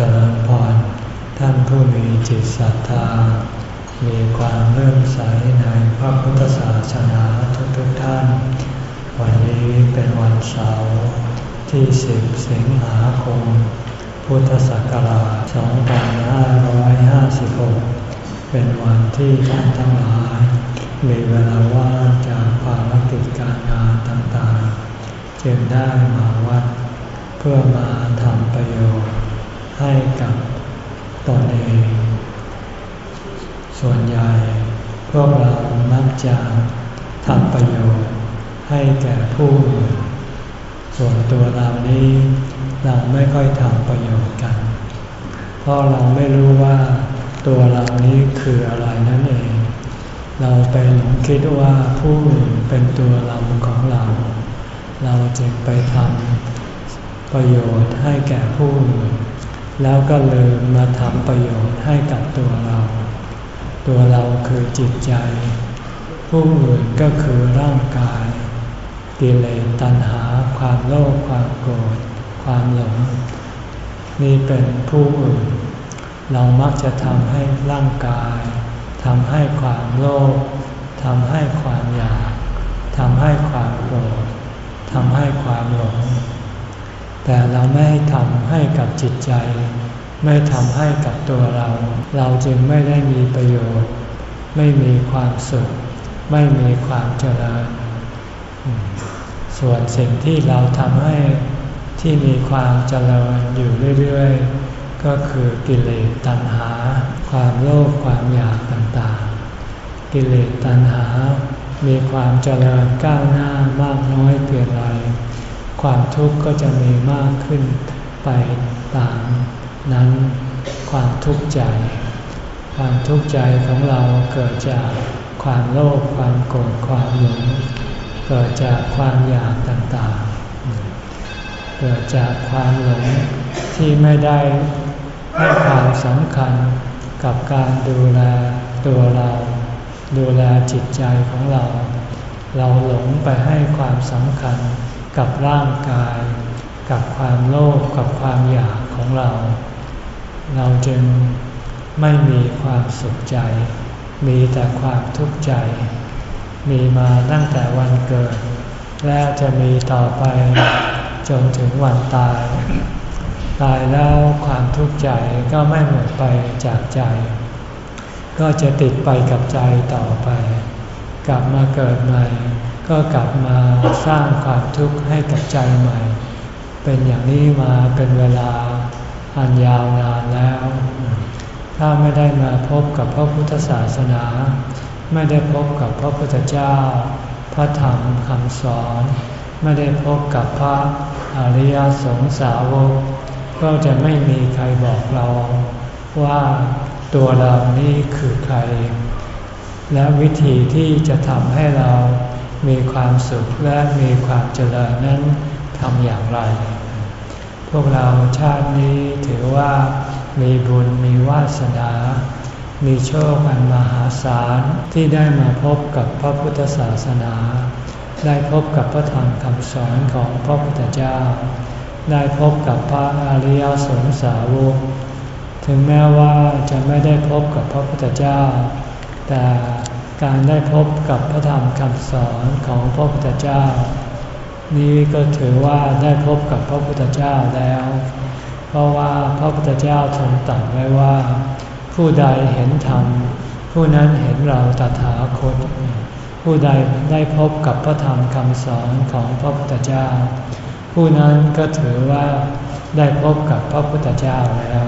เจริญพรท่านผู้มีจิตศรัทธา มีความเลื่อมใสในพระพุทธศาสนาทุกๆทท่าน วันนี้เป็นวันเสาร์ที่สิบสิงหาคม พุทธศักราช 2556 เป็นวันที่ท่านทั้งหลาย มีเวลาว่างจากภารกิจการงานต่างๆ จึงได้มาวัด เพื่อมาทำประโยชน์ ให้กับตนเอง ส่วนใหญ่พวกเรามักจะทำประโยชน์ให้แก่ผู้อื่น ส่วนตัวเรานี้เราไม่ค่อยทำประโยชน์กัน เพราะเราไม่รู้ว่าตัวเรานี้คืออะไรนั่นเอง เราไปหลงคิดว่าผู้อื่นเป็นตัวเราของเรา เราจึงไปทำประโยชน์ให้แก่ผู้อื่น แล้วก็ลืมมาทำประโยชน์ให้กับตัวเรา ตัวเราคือจิตใจ ผู้อื่นก็คือร่างกาย กิเลสตัณหา ความโลภความโกรธ ความหลง นี่เป็นผู้อื่น เรามักจะทำให้ร่างกายทำให้ความโลภทำให้ความอยากทำให้ความโกรธทำให้ความหลง แต่เราไม่ทำให้กับจิตใจ ไม่ทำให้กับตัวเรา เราจึงไม่ได้มีประโยชน์ ไม่มีความสุข ไม่มีความเจริญ ส่วนสิ่งที่เราทำให้ที่มีความเจริญอยู่เรื่อยๆ ก็คือกิเลสตัณหา ความโลภความอยากต่างๆ กิเลสตัณหา มีความเจริญก้าวหน้ามากน้อยเพียงไร ความทุกข์ก็จะมีมากขึ้นไปตามนั้นความทุกข์ใจ ความทุกข์ใจของเราเกิดจากความโลภความโกรธความหลงเกิดจากความอยากต่างๆ เกิดจากความหลงที่ไม่ได้ให้ความสำคัญกับการดูแลตัวเรา ดูแลจิตใจของเรา เราหลงไปให้ความสำคัญ กับร่างกาย กับความโลภกับความอยากของเรา เราจึงไม่มีความสุขใจ มีแต่ความทุกข์ใจ มีมาตั้งแต่วันเกิด และจะมีต่อไปจนถึงวันตาย ตายแล้วความทุกข์ใจก็ไม่หมดไปจากใจ ก็จะติดไปกับใจต่อไป กลับมาเกิดใหม่ ก็กลับมาสร้างความทุกข์ให้กับใจใหม่ เป็นอย่างนี้มาเป็นเวลาอันยาวนานแล้ว ถ้าไม่ได้มาพบกับพระพุทธศาสนา ไม่ได้พบกับพระพุทธเจ้า พระธรรมคำสอน ไม่ได้พบกับพระอริยสงสาวก ก็จะไม่มีใครบอกเราว่าตัวเรานี่คือใคร และวิธีที่จะทำให้เรา มีความสุขและมีความเจริญนั้นทำอย่างไร พวกเราชาตินี้ถือว่ามีบุญมีวาสนา มีโชคอันมหาศาลที่ได้มาพบกับพระพุทธศาสนา ได้พบกับพระธรรมคำสอนของพระพุทธเจ้า ได้พบกับพระอริยสงสาวก ถึงแม้ว่าจะไม่ได้พบกับพระพุทธเจ้า แต่ การได้พบกับพระธรรมคำสอนของพระพุทธเจ้า นี้ก็ถือว่าได้พบกับพระพุทธเจ้าแล้ว เพราะว่าพระพุทธเจ้าทรงตรัสไว้ว่า ผู้ใดเห็นธรรม ผู้นั้นเห็นเราตถาคต ผู้ใดได้พบกับพระธรรมคำสอนของพระพุทธเจ้า ผู้นั้นก็ถือว่าได้พบกับพระพุทธเจ้าแล้ว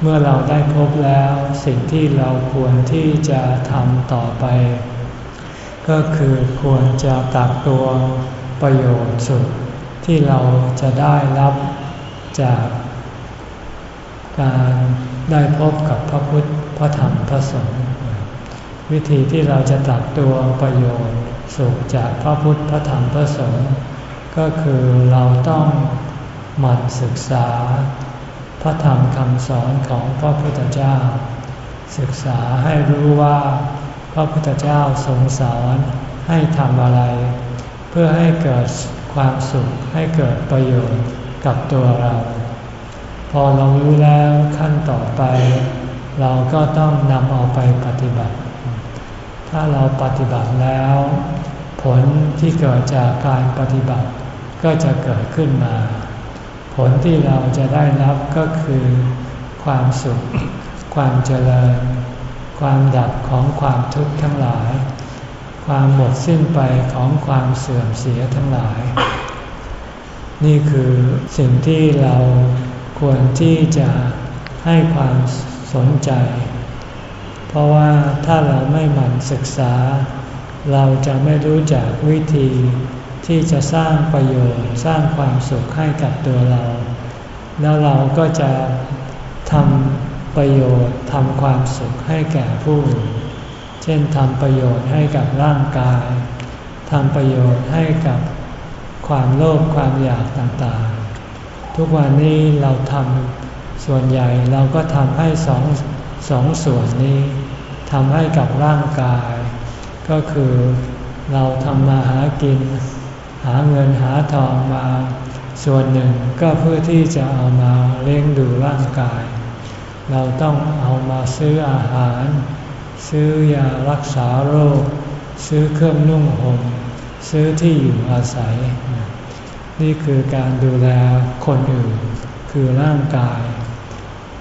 เมื่อเราได้พบแล้วสิ่งที่เราควรที่จะทำต่อไป ก็คือควรจะตักตัวประโยชน์สุดที่เราจะได้รับจากการได้พบกับพระพุทธพระธรรมพระสงฆ์วิธีที่เราจะตักตัวประโยชน์สุขจากพระพุทธพระธรรมพระสงฆ์ก็คือเราต้องหมั่นศึกษา พระธรรมคำสอนของพระพุทธเจ้า ศึกษาให้รู้ว่าพระพุทธเจ้าทรงสอนให้ทำอะไร เพื่อให้เกิดความสุขให้เกิดประโยชน์กับตัวเรา พอพอเรารู้แล้วขั้นต่อไป เราก็ต้องนำเอาไปปฏิบัติ ถ้าเราปฏิบัติแล้ว ผลที่เกิดจากการปฏิบัติก็จะเกิดขึ้นมา ผลที่เราจะได้รับก็คือ ความสุข ความเจริญ ความดับของความทุกข์ทั้งหลาย ความหมดสิ้นไปของความเสื่อมเสียทั้งหลาย นี่คือสิ่งที่เราควรที่จะให้ความสนใจ เพราะว่าถ้าเราไม่หมั่นศึกษา เราจะไม่รู้จักวิธี ที่จะสร้างประโยชน์สร้างความสุขให้กับตัวเรา แล้วเราก็จะทำประโยชน์ทำความสุขให้แก่ผู้อื่นเช่นทำประโยชน์ให้กับร่างกายทำประโยชน์ให้กับความโลภความอยากต่างๆ ทุกวันนี้เราทำส่วนใหญ่เราก็ทำให้สองสองส่วนนี้ทำให้กับร่างกาย ก็คือเราทำมาหากิน หาเงินหาทองมา ส่วนหนึ่งก็เพื่อที่จะเอามาเลี้ยงดูร่างกาย เราต้องเอามาซื้ออาหาร ซื้อยารักษาโรค ซื้อเครื่องนุ่งห่มซื้อที่อยู่อาศัย นี่คือการดูแลคนอื่น คือร่างกาย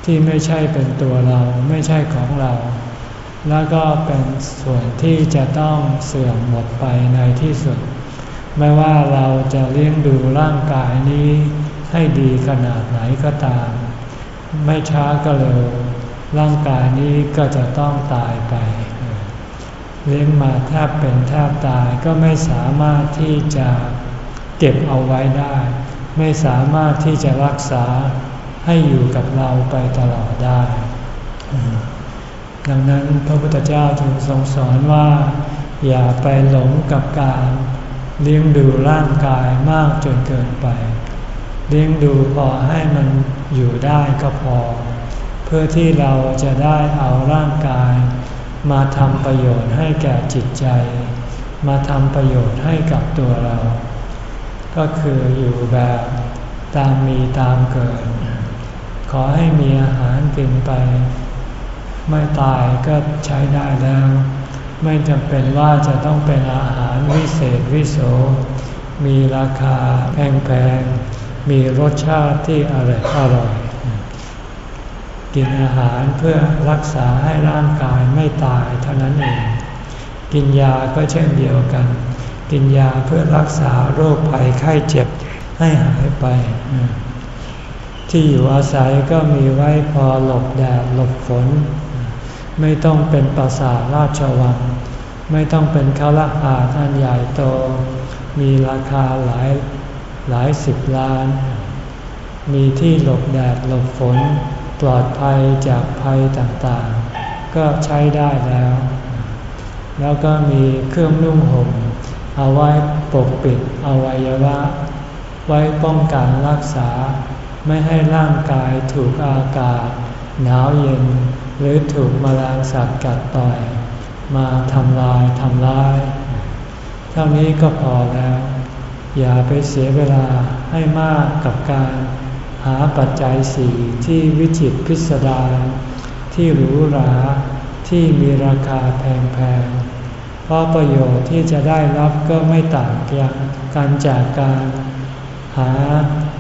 ที่ไม่ใช่เป็นตัวเราไม่ใช่ของเรา แล้วก็เป็นส่วนที่จะต้องเสื่อมหมดไปในที่สุด ไม่ว่าเราจะเลี้ยงดูร่างกายนี้ให้ดีขนาดไหนก็ตาม ไม่ช้าก็เร็ว ร่างกายนี้ก็จะต้องตายไป เลี้ยงมาแทบเป็นแทบตายก็ไม่สามารถที่จะเก็บเอาไว้ได้ ไม่สามารถที่จะรักษาให้อยู่กับเราไปตลอดได้ ดังนั้นพระพุทธเจ้าจึงทรงสอนว่า อย่าไปหลงกับการ เลี้ยงดูร่างกายมากจนเกินไป เลี้ยงดูพอให้มันอยู่ได้ก็พอ เพื่อที่เราจะได้เอาร่างกาย มาทำประโยชน์ให้แก่จิตใจ มาทำประโยชน์ให้กับตัวเรา ก็คืออยู่แบบตามมีตามเกิด ขอให้มีอาหารกินไป ไม่ตายก็ใช้ได้แล้ว ไม่จำเป็นว่าจะต้องเป็นอาหารวิเศษวิโส มีราคาแพงๆ มีรสชาติที่อร่อยอร่อย กินอาหารเพื่อรักษาให้ร่างกายไม่ตายเท่านั้นเอง กินยาก็เช่นเดียวกัน กินยาเพื่อรักษาโรคภัยไข้เจ็บให้หายไป ที่อยู่อาศัยก็มีไว้พอหลบแดดหลบฝน ไม่ต้องเป็นปราสาทราชวัง ไม่ต้องเป็นคาราหาท่านใหญ่โต มีราคาหลายหลายสิบล้าน มีที่หลบแดดหลบฝน ปลอดภัยจากภัยต่างๆ ก็ใช้ได้แล้ว แล้วก็มีเครื่องนุ่งห่มเอาไว้ปกปิดอวัยวะ ไว้ป้องกันรักษา ไม่ให้ร่างกายถูกอากาศ หนาวเย็น หรือถูกมแมลงสัตว์กัดต่อย มาทำลายทำร้าย เท่านี้ก็พอแล้ว อย่าไปเสียเวลาให้มากกับการหาปัจจัยสี่ที่วิจิตพิสดารที่หรูหราที่มีราคาแพงๆ เพราะประโยชน์ที่จะได้รับก็ไม่ต่างกันการจากการหา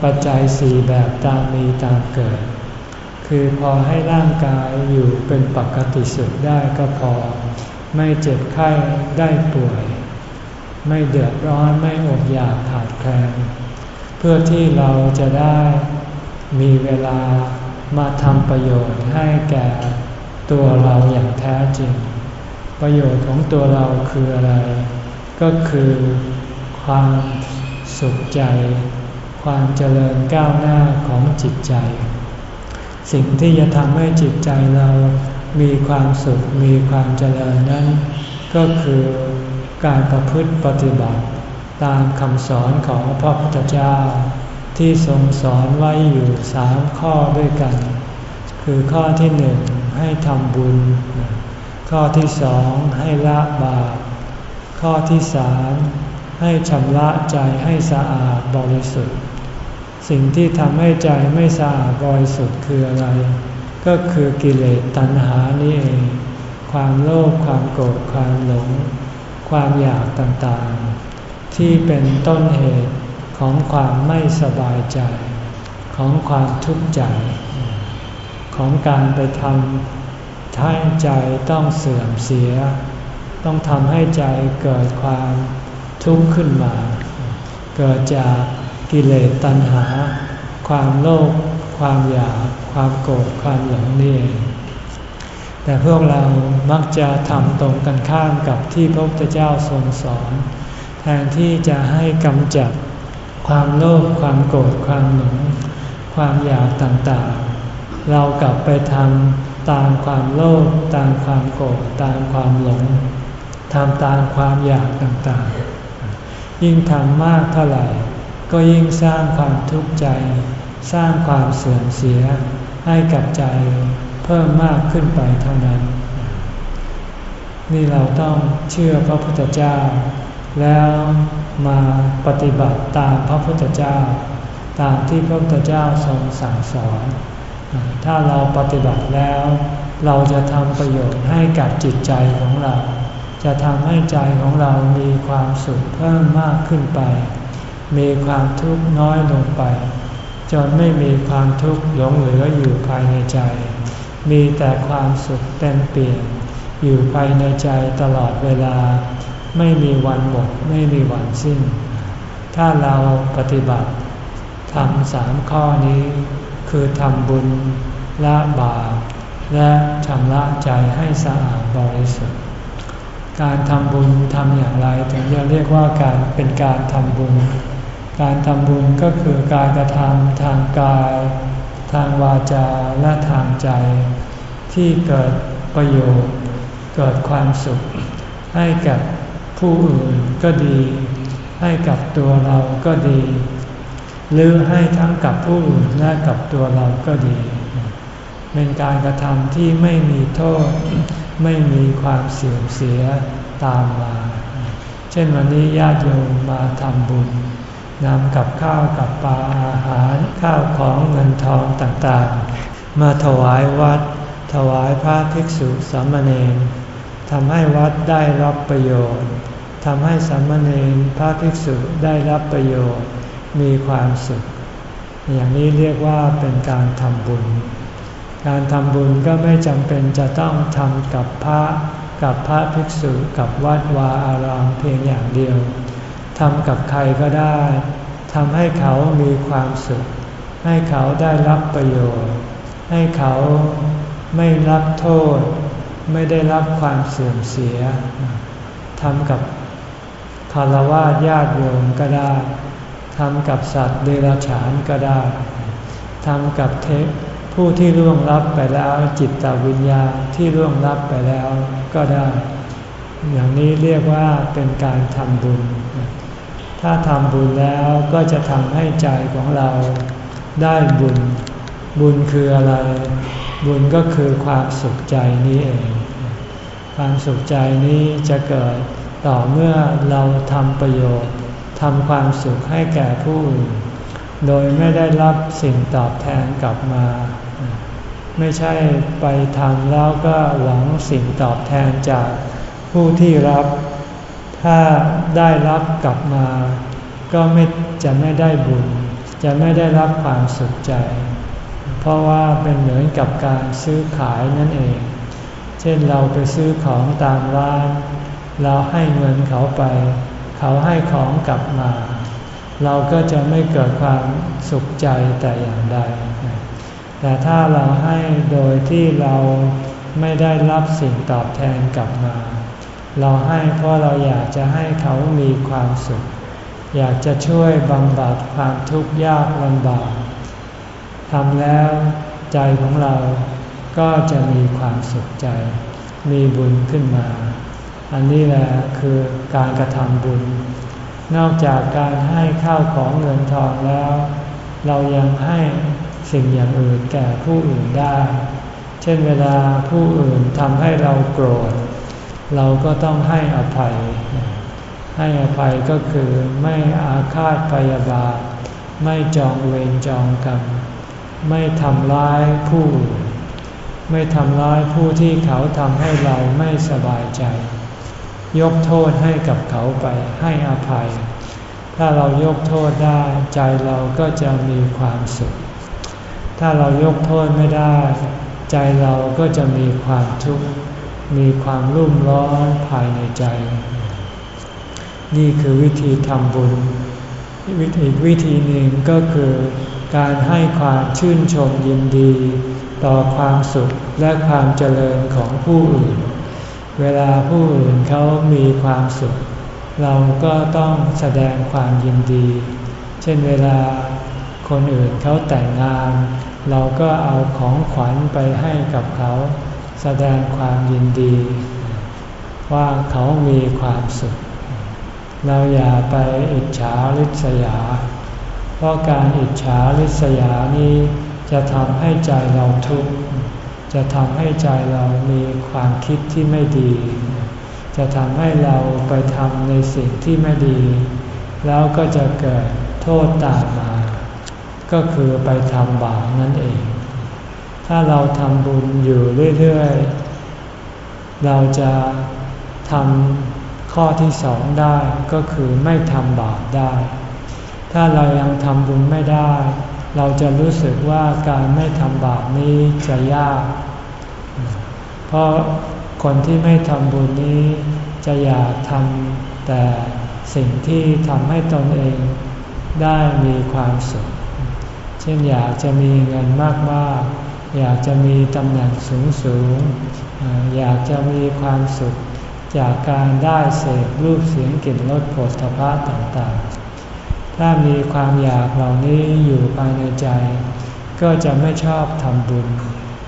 ปัจจัยสี่แบบตามมีตามเกิด คือพอให้ร่างกายอยู่เป็นปกติสุดได้ก็พอ ไม่เจ็บไข้ได้ป่วย ไม่เดือดร้อนไม่อดอยากขาดแคลนเพื่อที่เราจะได้มีเวลามาทำประโยชน์ให้แก่ตัวเราอย่างแท้จริง ประโยชน์ของตัวเราคืออะไร ก็คือความสุขใจ ความเจริญก้าวหน้าของจิตใจ สิ่งที่จะทำให้จิตใจเรามีความสุขมีความเจริญนั้น ก็คือการประพฤติปฏิบัติ ตามคำสอนของพระพุทธเจ้า ที่ทรงสอนไว้อยู่สามข้อด้วยกัน คือข้อที่หนึ่งให้ทำบุญ ข้อที่สองให้ละบาปข้อที่สามให้ชำระใจให้สะอาดบริสุทธิ์ สิ่งที่ทำให้ใจไม่สะอาดบริสุทธิ์คืออะไร ก็คือกิเลสตัณหานี่เอง ความโลภความโกรธความหลง ความอยากต่างๆ ที่เป็นต้นเหตุของความไม่สบายใจ ของความทุกข์ใจ ของการไปทำให้ใจต้องเสื่อมเสีย ต้องทำให้ใจเกิดความทุกข์ขึ้นมา เกิดจาก กิเลสตัณหา ความโลภความอยาก ความโกรธความหลงนี่แต่พวกเรามักจะทำตรงกันข้ามกับที่พระพุทธเจ้าทรงสอน แทนที่จะให้กำจัดความโลภความโกรธความหลงความอยากต่างๆ เรากลับไปทำตามความโลภตามความโกรธตามความหลงทำตามความอยากต่างๆ ยิ่งทำมากเท่าไหร่ ก็ยิ่งสร้างความทุกข์ใจ สร้างความเสื่อมเสียให้กับใจเพิ่มมากขึ้นไปเท่านั้น นี่เราต้องเชื่อพระพุทธเจ้า แล้วมาปฏิบัติตามพระพุทธเจ้า ตามที่พระพุทธเจ้าทรงสั่งสอน ถ้าเราปฏิบัติแล้ว เราจะทำประโยชน์ให้กับจิตใจของเรา จะทำให้ใจของเรามีความสุขเพิ่มมากขึ้นไป มีความทุกข์น้อยลงไป จนไม่มีความทุกข์หลงเหลืออยู่ภายในใจ มีแต่ความสุขเต็มเปี่ยมอยู่ภายในใจตลอดเวลา ไม่มีวันหมดไม่มีวันสิ้น ถ้าเราปฏิบัติทำสามข้อนี้ คือทำบุญละบาปและชำระใจให้สะอาดบริสุทธิ์ การทำบุญทำอย่างไรถึงจะเรียกว่าการเป็นการทำบุญ การทำบุญก็คือการกระทำทางกาย ทางวาจาและทางใจ ที่เกิดประโยชน์ เกิดความสุข ให้กับผู้อื่นก็ดี ให้กับตัวเราก็ดี หรือให้ทั้งกับผู้อื่นและกับตัวเราก็ดี เป็นการกระทำที่ไม่มีโทษ ไม่มีความเสื่อมเสียตามมา เช่นวันนี้ญาติโยมมาทำบุญ นำกับข้าวกับปลาอาหารข้าวของเงินทองต่างๆ มาถวายวัด ถวายพระภิกษุสามเณรทำให้วัดได้รับประโยชน์ทำให้สามเณรพระภิกษุได้รับประโยชน์ มีความสุข อย่างนี้เรียกว่าเป็นการทำบุญ การทำบุญก็ไม่จำเป็นจะต้องทำกับพระกับพระภิกษุกับวัดวาอารามเพียงอย่างเดียว ทำกับใครก็ได้ทำให้เขามีความสุข ให้เขาได้รับประโยชน์ ให้เขาไม่รับโทษ ไม่ได้รับความเสื่อมเสียทำกับคารวะญาติโยมก็ได้ทำกับสัตว์เดรัจฉานก็ได้ทำกับเทพผู้ที่ร่วงรับไปแล้วจิตตวิญญาที่ร่วงรับไปแล้วก็ได้ อย่างนี้เรียกว่าเป็นการทำบุญ ถ้าทำบุญแล้วก็จะทำให้ใจของเราได้บุญ บุญคืออะไร บุญก็คือความสุขใจนี้เอง ความสุขใจนี้จะเกิดต่อเมื่อเราทำประโยชน์ทำความสุขให้แก่ผู้อื่นโดยไม่ได้รับสิ่งตอบแทนกลับมา ไม่ใช่ไปทำแล้วก็หวังสิ่งตอบแทนจากผู้ที่รับ ถ้าได้รับกลับมา ก็ไม่จะไม่ได้บุญ จะไม่ได้รับความสุขใจ เพราะว่าเป็นเหมือนกับการซื้อขายนั่นเอง เช่นเราไปซื้อของตามร้าน เราให้เงินเขาไป เขาให้ของกลับมา เราก็จะไม่เกิดความสุขใจแต่อย่างใด แต่ถ้าเราให้โดยที่เราไม่ได้รับสิ่งตอบแทนกลับมา เราให้เพราะเราอยากจะให้เขามีความสุข อยากจะช่วยบำบัดความทุกข์ยากลำบากทำแล้วใจของเราก็จะมีความสุขใจ มีบุญขึ้นมา อันนี้แหละคือการกระทำบุญ นอกจากการให้ข้าวของเงินทองแล้ว เรายังให้สิ่งอย่างอื่นแก่ผู้อื่นได้ เช่นเวลาผู้อื่นทำให้เราโกรธ เราก็ต้องให้อภัย ให้อภัยก็คือไม่อาฆาตพยาบาท ไม่จองเวรจองกรรม ไม่ทำร้ายผู้ไม่ทำร้ายผู้ที่เขาทำให้เราไม่สบายใจ ยกโทษให้กับเขาไปให้อภัย ถ้าเรายกโทษได้ใจเราก็จะมีความสุข ถ้าเรายกโทษไม่ได้ ใจเราก็จะมีความทุกข์ มีความรุ่มร้อนภายในใจ นี่คือวิธีทำบุญ วิธีวิธีหนึ่งก็คือ การให้ความชื่นชมยินดี ต่อความสุขและความเจริญของผู้อื่น เวลาผู้อื่นเขามีความสุข เราก็ต้องแสดงความยินดี เช่นเวลาคนอื่นเขาแต่งงาน เราก็เอาของขวัญไปให้กับเขา แสดงความยินดี ว่าเขามีความสุข เราอย่าไปอิจฉาริษยา เพราะการอิจฉาริษยานี้จะทำให้ใจเราทุกข์ จะทำให้ใจเรามีความคิดที่ไม่ดี จะทำให้เราไปทำในสิ่งที่ไม่ดี แล้วก็จะเกิดโทษตามมา ก็คือไปทำบาปนั่นเอง ถ้าเราทำบุญอยู่เรื่อยๆ เราจะทำข้อที่สองได้ก็คือไม่ทำบาปได้ ถ้าเรายังทำบุญไม่ได้ เราจะรู้สึกว่าการไม่ทำบาปนี้จะยาก เพราะคนที่ไม่ทำบุญนี้จะอยากทำแต่สิ่งที่ทำให้ตนเองได้มีความสุข เช่นอยากจะมีเงินมากๆ อยากจะมีตำแหน่งสูงๆอยากจะมีความสุข จากการได้เสพรูปเสียงกลิ่นรสผลสะพะต่างๆ ถ้ามีความอยากเหล่านี้อยู่ภายในใจ ก็จะไม่ชอบทำบุญ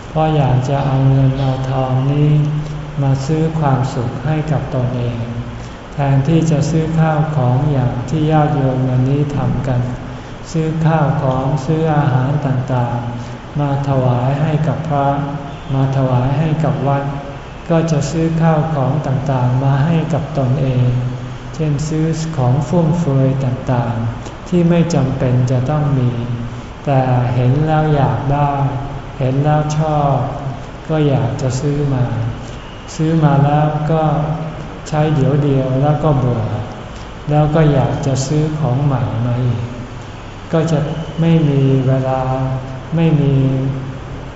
เพราะอยากจะเอาเงินเอาทองนี้ มาซื้อความสุขให้กับตนเอง แทนที่จะซื้อข้าวของอย่างที่ญาติโยมวันนี้ทำกัน ซื้อข้าวของซื้ออาหารต่างๆ มาถวายให้กับพระ มาถวายให้กับวัด ก็จะซื้อข้าวของต่างๆมาให้กับตนเอง เช่นซื้อของฟุ่มเฟือยต่างๆ ที่ไม่จำเป็นจะต้องมี แต่เห็นแล้วอยากได้ เห็นแล้วชอบ ก็อยากจะซื้อมา ซื้อมาแล้วก็ใช้เดี๋ยวเดียวแล้วก็เบื่อ แล้วก็อยากจะซื้อของใหม่มาอีกก็จะไม่มีเวลา ไม่มี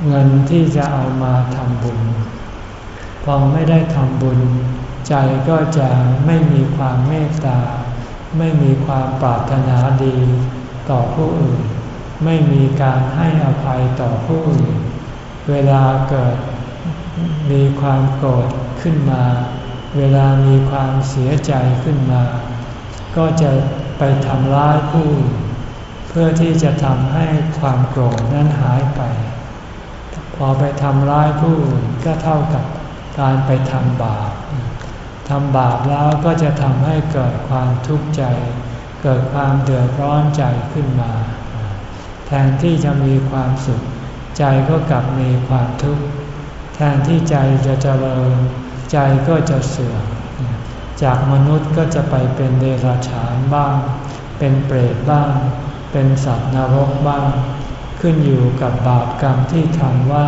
เงินที่จะเอามาทำบุญ พอไม่ได้ทำบุญ ใจก็จะไม่มีความเมตตา ไม่มีความปรารถนาดีต่อผู้อื่น ไม่มีการให้อภัยต่อผู้อื่น เวลาเกิดมีความโกรธขึ้นมา เวลามีความเสียใจขึ้นมา ก็จะไปทำร้ายผู้ เพื่อที่จะทำให้ความโกรธนั้นหายไป พอไปทำร้ายผู้อื่นก็เท่ากับการไปทำบาปทำบาปแล้วก็จะทำให้เกิดความทุกข์ใจ เกิดความเดือดร้อนใจขึ้นมา แทนที่จะมีความสุข ใจก็กลับมีความทุกข์ แทนที่ใจจะเจริญ ใจก็จะเสื่อม จากมนุษย์ก็จะไปเป็นเดรัจฉานบ้าง เป็นเปรตบ้าง เป็นสัตว์นรกบ้าง ขึ้นอยู่กับบาปกรรมที่ทำว่า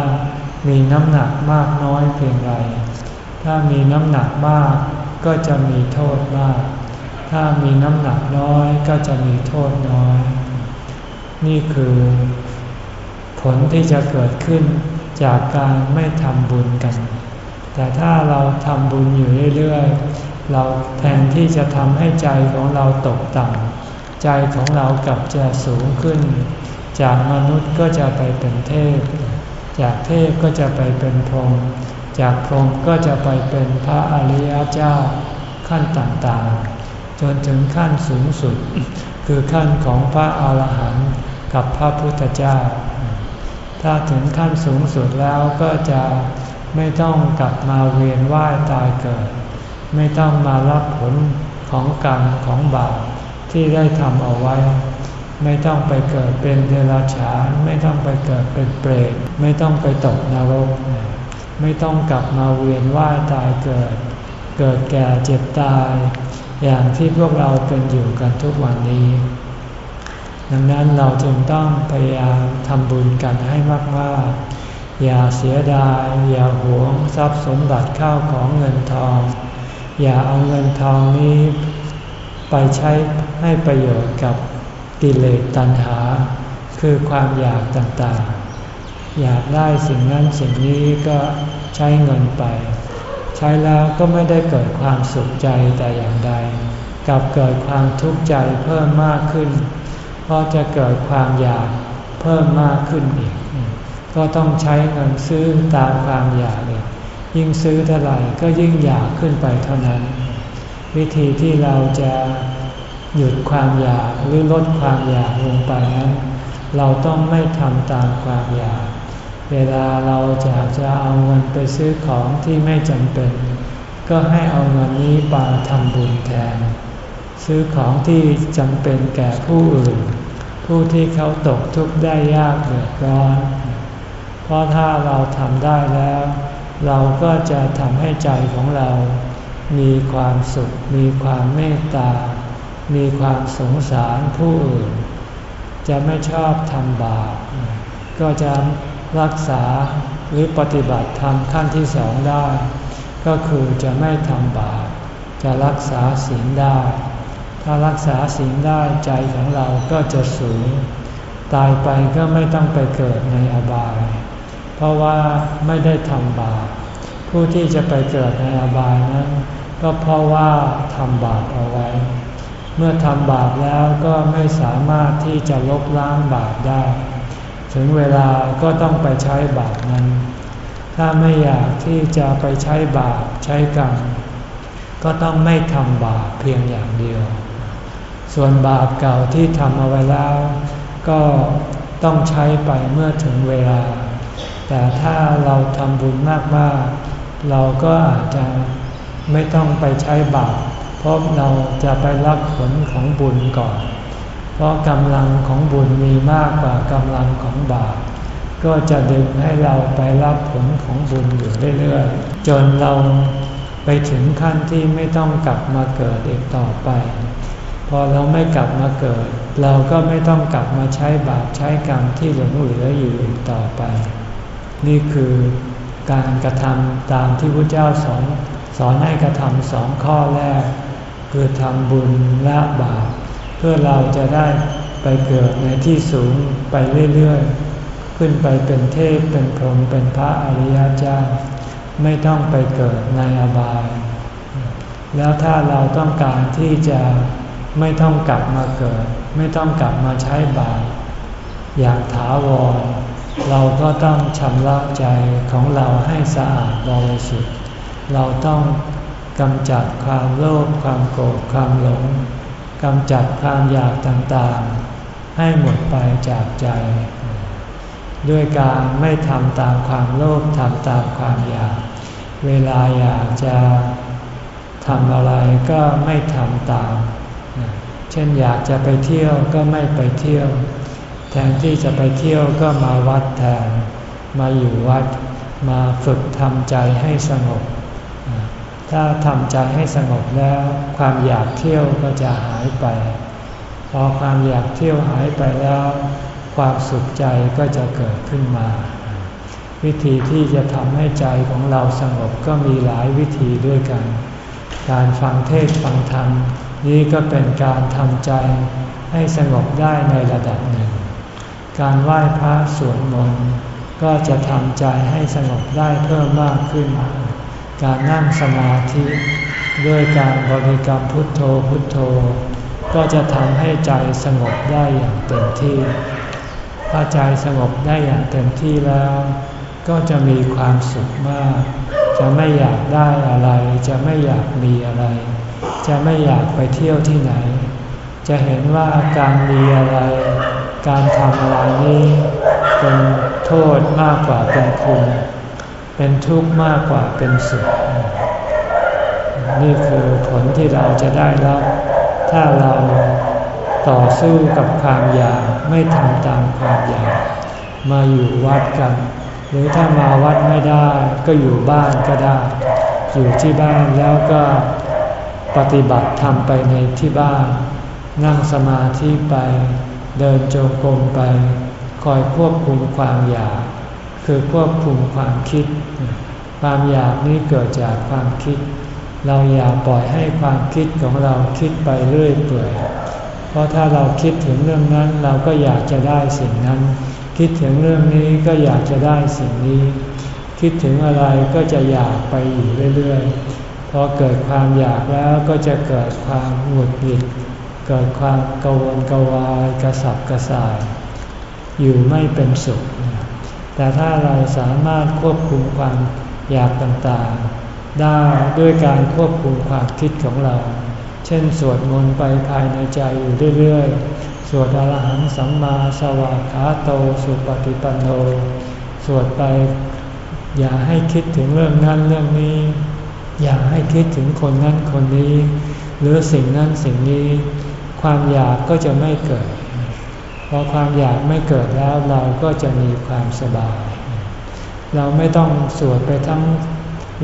มีน้ำหนักมากน้อยเพียงไร ถ้ามีน้ำหนักมากก็จะมีโทษมาก ถ้ามีน้ำหนักน้อยก็จะมีโทษน้อย นี่คือผลที่จะเกิดขึ้นจากการไม่ทำบุญกัน แต่ถ้าเราทำบุญอยู่เรื่อยๆ เราแทนที่จะทำให้ใจของเราตกต่ำ ใจของเรากลับจะสูงขึ้น จากมนุษย์ก็จะไปเป็นเทพ จากเทพก็จะไปเป็นพรหมจากพรหมก็จะไปเป็นพระอริยเจ้าขั้นต่างๆ จนถึงขั้นสูงสุด คือขั้นของพระอาหารหันต์กับพระพุทธเจ้า ถ้าถึงขั้นสูงสุดแล้วก็จะไม่ต้องกลับมาเวียนว่ายตายเกิด ไม่ต้องมารับผลของกรรมของบาป ที่ได้ทำเอาไว้ ไม่ต้องไปเกิดเป็นเดรัจฉานไม่ต้องไปเกิดเป็นเปรตไม่ต้องไปตกนรก ไม่ต้องกลับมาเวียนว่ายตายเกิด เกิดแก่เจ็บตาย อย่างที่พวกเราเป็นอยู่กันทุกวันนี้ ดังนั้นเราจึงต้องพยายามทำบุญกันให้มากๆอย่าเสียดาย อย่าหวงทรัพย์สมบัติข้าวของเงินทอง อย่าเอาเงินทองนี้ไปใช้ ให้ประโยชน์กับกิเลสตัณหา คือความอยากต่างๆ อยากได้สิ่งนั้นสิ่งนี้ก็ใช้เงินไป ใช้แล้วก็ไม่ได้เกิดความสุขใจแต่อย่างใดกลับเกิดความทุกข์ใจเพิ่มมากขึ้น เพราะจะเกิดความอยากเพิ่มมากขึ้นอีก ก็ต้องใช้เงินซื้อตามความอยากอีกยิ่งซื้อเท่าไหร่ก็ยิ่งอยากขึ้นไปเท่านั้น วิธีที่เราจะ หยุดความอยากหรือลดความอยากลงไปนั้นเราต้องไม่ทำตามความอยาก เวลาเราจะจะเอาเงินไปซื้อของที่ไม่จำเป็น ก็ให้เอาเงินนี้ไปทำบุญแทน ซื้อของที่จำเป็นแก่ผู้อื่น ผู้ที่เขาตกทุกข์ได้ยากเดือดร้อน เพราะถ้าเราทำได้แล้ว เราก็จะทำให้ใจของเรา มีความสุข มีความเมตตา มีความสงสารผู้อื่น จะไม่ชอบทำบาป ก็จะรักษาหรือปฏิบัติธรรมขั้นที่สองได้ ก็คือจะไม่ทำบาป จะรักษาศีลได้ ถ้ารักษาศีลได้ใจของเราก็จะสูง ตายไปก็ไม่ต้องไปเกิดในอบาย เพราะว่าไม่ได้ทำบาป ผู้ที่จะไปเกิดในอบายนั้น ก็เพราะว่าทำบาปเอาไว้ เมื่อทำบาปแล้วก็ไม่สามารถที่จะลบล้างบาปได้ ถึงเวลาก็ต้องไปใช้บาปนั้น ถ้าไม่อยากที่จะไปใช้บาปใช้กรรมก็ต้องไม่ทำบาปเพียงอย่างเดียว ส่วนบาปเก่าที่ทำเอาไว้แล้ว ก็ต้องใช้ไปเมื่อถึงเวลา แต่ถ้าเราทำบุญมากๆเราก็อาจจะไม่ต้องไปใช้บาป เพราะเราจะไปรับผลของบุญก่อน เพราะกำลังของบุญมีมากกว่ากำลังของบาป ก็จะดึงให้เราไปรับผลของบุญอยู่เรื่อยๆ จนเราไปถึงขั้นที่ไม่ต้องกลับมาเกิดอีกต่อไป พอเราไม่กลับมาเกิด เราก็ไม่ต้องกลับมาใช้บาปใช้กรรมที่หลงเหลืออยู่อีกต่อไป นี่คือการกระทำตามที่พระเจ้าสอนสอนให้กระทำสองข้อแรก คือทำบุญละบาปเพื่อเราจะได้ไปเกิดในที่สูงไปเรื่อยๆ ขึ้นไปเป็นเทพเป็นพรหมเป็นพระอริยเจ้า ไม่ต้องไปเกิดในอบาย แล้วถ้าเราต้องการที่จะไม่ต้องกลับมาเกิด ไม่ต้องกลับมาใช้บาปอย่างถาวร เราก็ต้องชำระใจของเราให้สะอาดบริสุทธิ์เราต้อง กำจัดความโลภความโกรธความหลงกำจัดความอยากต่างๆ ให้หมดไปจากใจ ด้วยการไม่ทำตามความโลภทำตามความอยาก เวลาอยากจะทำอะไรก็ไม่ทำตาม เช่นอยากจะไปเที่ยวก็ไม่ไปเที่ยว แทนที่จะไปเที่ยวก็มาวัดแทน มาอยู่วัด มาฝึกทำใจให้สงบ ถ้าทำใจให้สงบแล้ว ความอยากเที่ยวก็จะหายไป พอความอยากเที่ยวหายไปแล้ว ความสุขใจก็จะเกิดขึ้นมา วิธีที่จะทำให้ใจของเราสงบก็มีหลายวิธีด้วยกัน การฟังเทศฟังธรรมนี่ก็เป็นการทำใจให้สงบได้ในระดับหนึ่ง การไหว้พระสวดมนต์ก็จะทำใจให้สงบได้เพิ่มมากขึ้น การนั่งสมาธิด้วยการบริกรรมพุทโธพุทโธ ก็จะทำให้ใจสงบได้อย่างเต็มที่ ถ้าใจสงบได้อย่างเต็มที่แล้ว ก็จะมีความสุขมาก จะไม่อยากได้อะไร จะไม่อยากมีอะไร จะไม่อยากไปเที่ยวที่ไหน จะเห็นว่าการมีอะไร การทำอะไรนี้เป็นโทษมากกว่าเป็นคุณ เป็นทุกข์มากกว่าเป็นสุข นี่คือผลที่เราจะได้รับ ถ้าเราต่อสู้กับความอยากไม่ทำตามความอยาก มาอยู่วัดกัน หรือถ้ามาวัดไม่ได้ก็อยู่บ้านก็ได้ อยู่ที่บ้านแล้วก็ปฏิบัติทำไปในที่บ้าน นั่งสมาธิไป เดินจงกรมไป คอยควบคุมความอยาก คือควบคุมความคิด ความอยากนี้เกิดจากความคิด เราอย่าปล่อยให้ความคิดของเราคิดไปเรื่อยเปื่อย เพราะถ้าเราคิดถึงเรื่องนั้นเราก็อยากจะได้สิ่งนั้น คิดถึงเรื่องนี้ก็อยากจะได้สิ่งนี้ คิดถึงอะไรก็จะอยากไปอยู่เรื่อยๆ พอเกิดความอยากแล้วก็จะเกิดความหงุดหงิด เกิดความกังวลกวายกระสับกระส่าย อยู่ไม่เป็นสุข แต่ถ้าเราสามารถควบคุมความอยากต่างๆ ได้ด้วยการควบคุมความคิดของเรา เช่นสวดมนต์ไปภายในใจอยู่เรื่อยๆ สวดอรหังสัมมาสวากขาโตสุปฏิปันโน สวดไปอย่าให้คิดถึงเรื่องนั้นเรื่องนี้ อย่าให้คิดถึงคนนั้นคนนี้ หรือสิ่งนั้นสิ่งนี้ ความอยากก็จะไม่เกิด อความอยากไม่เกิดแล้วเราก็จะมีความสบาย เราไม่ต้องสวดไปทั้ง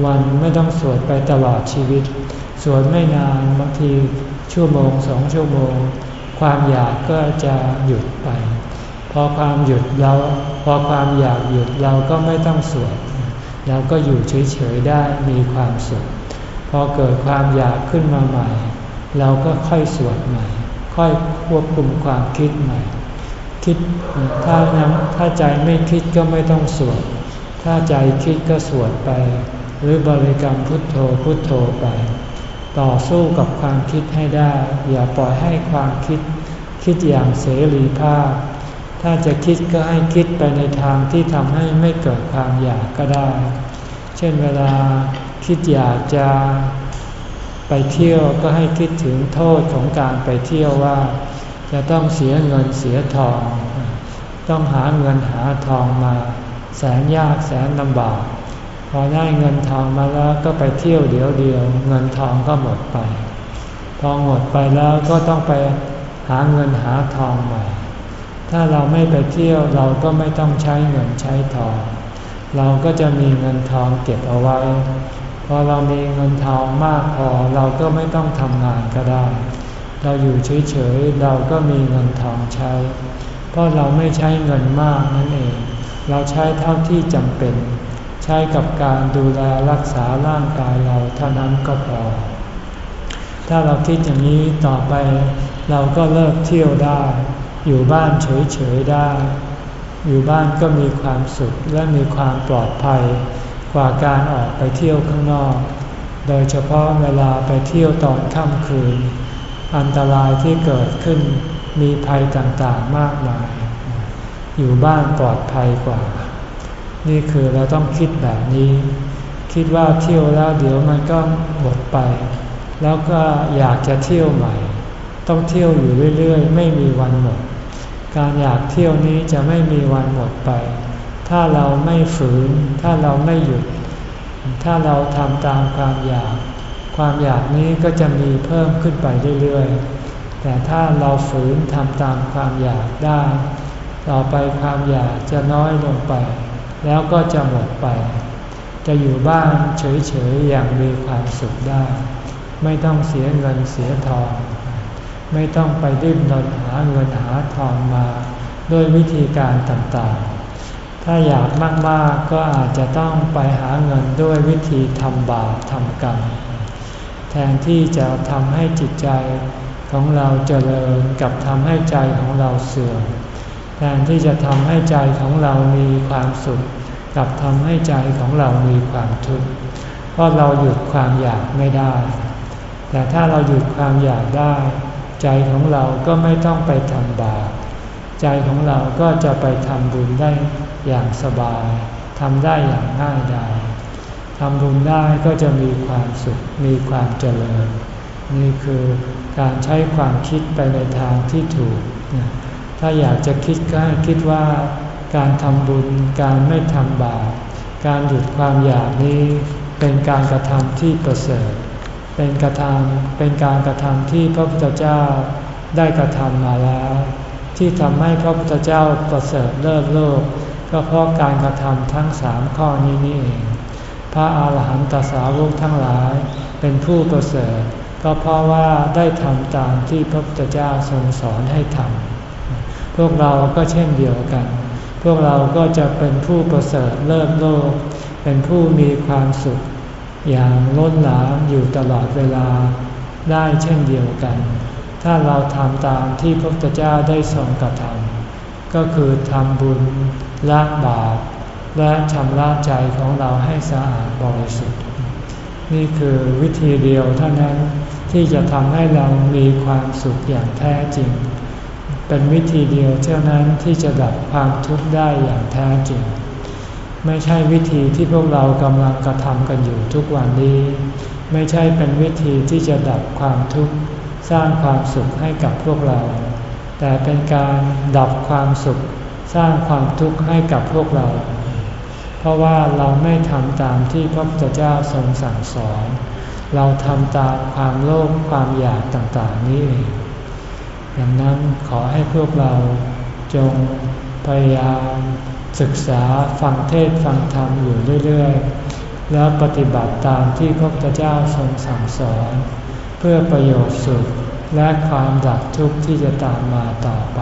วันไม่ต้องสวดไปตลอดชีวิต สวดไม่นานบางทีชั่วโมงสองชั่วโมง ความอยากก็จะหยุดไป พอความหยุดเราพอความอยากหยุดเราก็ไม่ต้องสวดเราก็อยู่เฉยๆได้มีความสุข พอเกิดความอยากขึ้นมาใหม่ เราก็ค่อยสวดใหม่ ค่อยควบคุมความคิดใหม่ คิดถ้าถ้าใจไม่คิดก็ไม่ต้องสวด ถ้าใจคิดก็สวดไป หรือบริกรรมพุทโธพุทโธไป ต่อสู้กับความคิดให้ได้ อย่าปล่อยให้ความคิด คิดอย่างเสรีภาพ ถ้าจะคิดก็ให้คิดไปในทางที่ทำให้ไม่เกิดความอยากก็ได้ เช่นเวลาคิดอยากจะไปเที่ยวก็ให้คิดถึงโทษของการไปเที่ยวว่า จะต้องเสียเงินเสียทอง ต้องหาเงินหาทองมา แสนยากแสนลำบาก พอได้เงินทองมาแล้วก็ไปเที่ยวเดียวเดียว เงินทองก็หมดไป พอหมดไปแล้วก็ต้องไปหาเงินหาทองใหม่ ถ้าเราไม่ไปเที่ยวเราก็ไม่ต้องใช้เงินใช้ทอง เราก็จะมีเงินทองเก็บเอาไว้ พอเรามีเงินทองมากพอเราก็ไม่ต้องทำงานก็ได้ เราอยู่เฉยๆเราก็มีเงินทองใช้ เพราะเราไม่ใช้เงินมากนั่นเอง เราใช้เท่าที่จำเป็น ใช้กับการดูแลรักษาร่างกายเราเท่านั้นก็พอ ถ้าเราคิดอย่างนี้ต่อไป เราก็เลิกเที่ยวได้ อยู่บ้านเฉยๆได้ อยู่บ้านก็มีความสุขและมีความปลอดภัย กว่าการออกไปเที่ยวข้างนอก โดยเฉพาะเวลาไปเที่ยวตอนค่ำคืน อันตรายที่เกิดขึ้นมีภัยต่างๆมากมาย อยู่บ้านปลอดภัยกว่า นี่คือเราต้องคิดแบบนี้ คิดว่าเที่ยวแล้วเดี๋ยวมันก็หมดไป แล้วก็อยากจะเที่ยวใหม่ ต้องเที่ยวอยู่เรื่อยๆ ไม่มีวันหมด การอยากเที่ยวนี้จะไม่มีวันหมดไป ถ้าเราไม่ฝืน ถ้าเราไม่หยุด ถ้าเราทำตามความอยาก ความอยากนี้ก็จะมีเพิ่มขึ้นไปเรื่อยๆ แต่ถ้าเราฝืนทำตามความอยากได้ ต่อไปความอยากจะน้อยลงไป แล้วก็จะหมดไป จะอยู่บ้านเฉยๆ อย่างมีความสุขได้ ไม่ต้องเสียเงินเสียทอง ไม่ต้องไปดิ้นรนหาเงินหาทองมาด้วยวิธีการต่างๆ ถ้าอยากมากๆ ก็อาจจะต้องไปหาเงินด้วยวิธีทำบาปทำกรรม แทนที่จะทำให้จิตใจของเราเจริญกับทำให้ใจของเราเสื่อม แทนที่จะทำให้ใจของเรามีความสุข กับทำให้ใจของเรามีความทุกข์ เพราะเราหยุดความอยากไม่ได้ แต่ถ้าเราหยุดความอยากได้ ใจของเราก็ไม่ต้องไปทำบาป ใจของเราก็จะไปทำบุญได้อย่างสบาย ทำได้อย่างง่ายดาย ทำบุญได้ก็จะมีความสุข มีความเจริญ นี่คือการใช้ความคิดไปในทางที่ถูก ถ้าอยากจะคิดก็ให้คิดว่าการทำบุญ การไม่ทำบาป การหยุดความอยากนี้เป็นการกระทำที่ประเสริฐ เป็นกระทำเป็นการกระทำที่พระพุทธเจ้าได้กระทำมาแล้ว ที่ทำให้พระพุทธเจ้าประเสริฐเลิศโลก ก็เพราะการกระทำทั้งสามข้อนี้นี่เอง พระอาหารหันตสาวกทั้งหลายเป็นผู้ประเสริฐก็เพราะว่าได้ทำตามที่พระพุทธเจ้าทรงสอนให้ทำพวกเราก็เช่นเดียวกัน พวกเราก็จะเป็นผู้ประเสริฐเลิศโลก เป็นผู้มีความสุข อย่างล้นหลามอยู่ตลอดเวลาได้เช่นเดียวกัน ถ้าเราทำตามที่พระพุทธเจ้าได้ทรงกระทำก็คือทำบุญละบาป และชำระใจของเราให้สะอาดบริสุทธิ์ นี่คือวิธีเดียวเท่านั้นที่จะทำให้เรามีความสุขอย่างแท้จริง เป็นวิธีเดียวเท่านั้นที่จะดับความทุกข์ได้อย่างแท้จริง ไม่ใช่วิธีที่พวกเรากำลังกระทำกันอยู่ทุกวันนี้ ไม่ใช่เป็นวิธีที่จะดับความทุกข์สร้างความสุขให้กับพวกเรา แต่เป็นการดับความสุข สร้างความทุกข์ให้กับพวกเรา เพราะว่าเราไม่ทำตามที่พระพุทธเจ้าทรงสั่งสอน เราทำตามความโลภความอยากต่างๆนี้เองดังนั้นขอให้พวกเราจงพยายามศึกษาฟังเทศฟังธรรมอยู่เรื่อยๆ แล้วปฏิบัติตามที่พระพุทธเจ้าทรงสั่งสอน เพื่อประโยชน์สุขและความดับทุกข์ที่จะตามมาต่อไป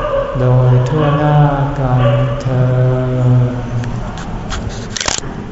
โดยทั่วหน้ากันเธอ